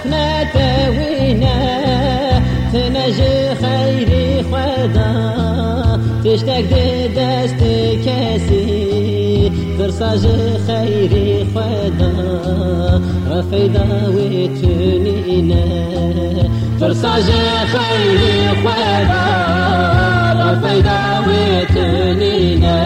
رسرخنا توينا تنجي خير خدا. تشتاق دست كاسي. ترصاج خير خدا. رفيدا وتنينا ترصاج خير خدا. رفيدا وتنينا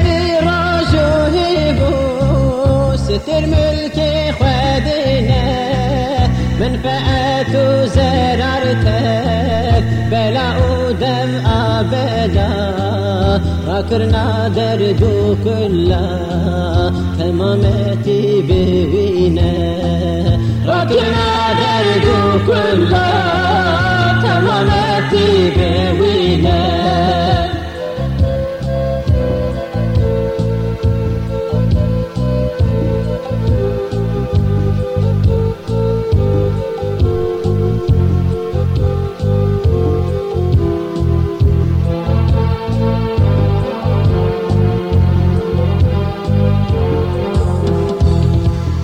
بتبي راجوه بو ستر ملكي خدنا منفعة زرارتك بلا ودم أبدا فكرنا دردو كلا تمامتي بوينا ركنا دردو كلا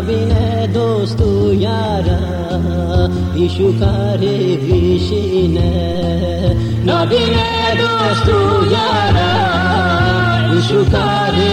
विनय दोस्तु यारा यीशु कारे विशिन ना विनय दोस्तु यारा ईशु कारे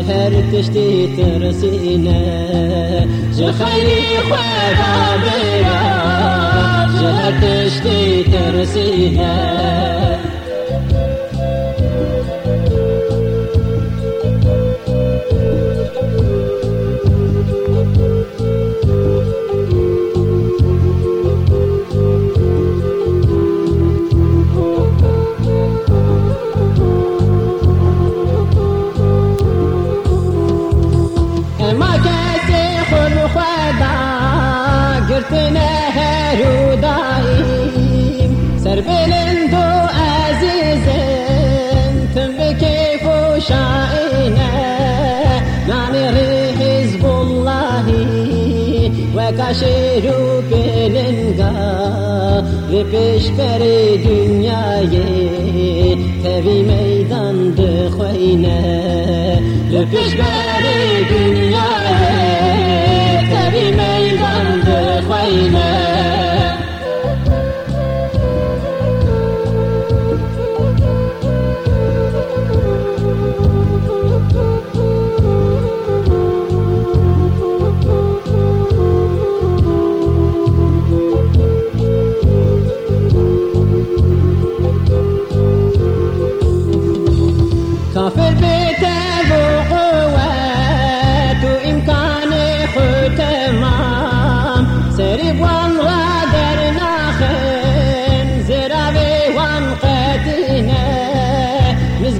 جهر تشتي ترسينا جخيري خدا برا جهر تشتي ترسينا نهر Ve peşberi dünyayı Tevi meydandı khoyne Ve peşberi dünyayı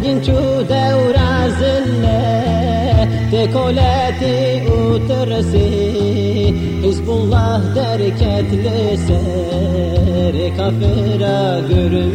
مزقين شو دورة زلة تكولاتي وترسي حزب الله درك لسر كافرا görmeyi